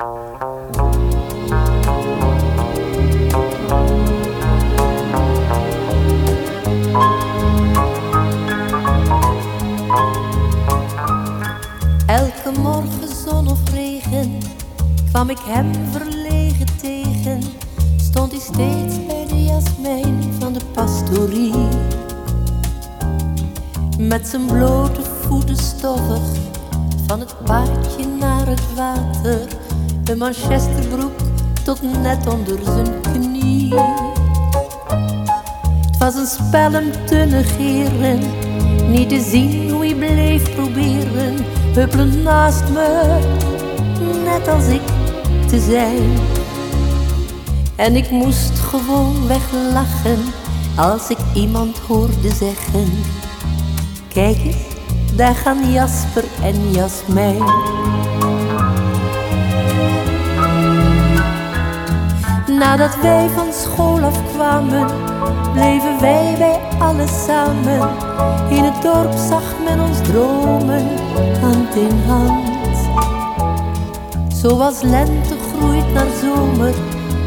Elke morgen zon of regen kwam ik hem verlegen tegen. Stond hij steeds bij de jasmijn van de pastorie. Met zijn blote voeten stoffig van het paadje naar het water. Een manchesterbroek tot net onder zijn knie. Het was een spel hem te negeren, niet te zien hoe hij bleef proberen. Huppelend naast me, net als ik te zijn. En ik moest gewoon weglachen als ik iemand hoorde zeggen: Kijk eens, daar gaan Jasper en Jasmijn. Nadat wij van school afkwamen, bleven wij bij alles samen. In het dorp zag men ons dromen, hand in hand. Zoals lente groeit naar zomer,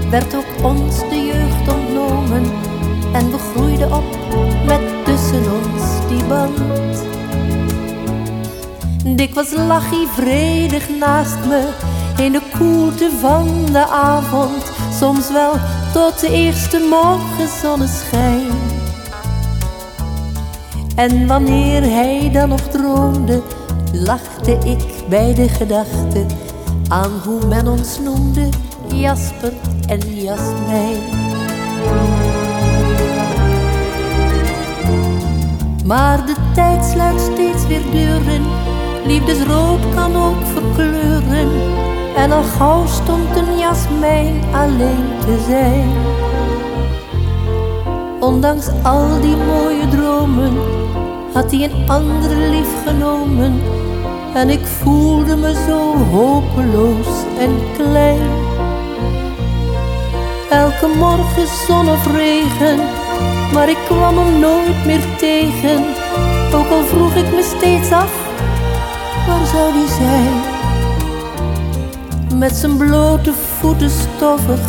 werd ook ons de jeugd ontnomen. En we groeiden op met tussen ons die band. Dikwijls lag hij vredig naast me in de koelte van de avond. Soms wel tot de eerste morgenzonneschijn. En wanneer hij dan nog droomde, lachte ik bij de gedachte aan hoe men ons noemde, Jasper en Jasmijn. Maar de tijd sluit steeds weer deuren, liefdesrood kan ook verkleuren. En al gauw stond een jasmijn alleen te zijn. Ondanks al die mooie dromen had hij een andere lief genomen. En ik voelde me zo hopeloos en klein. Elke morgen zon of regen, maar ik kwam hem nooit meer tegen. Ook al vroeg ik me steeds af, waar zou die zijn? Met zijn blote voeten stoffig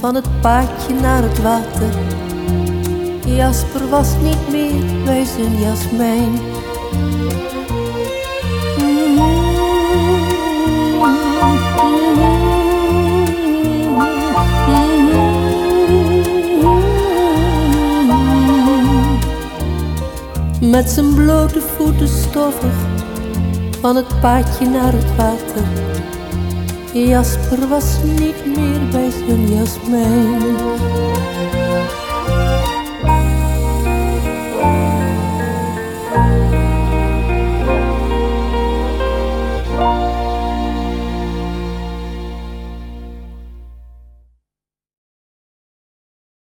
van het paadje naar het water. Jasper was niet meer bij zijn jasmijn. Met zijn blote voeten stoffig van het paadje naar het water. Jasper was niet meer bij zijn jasmijn.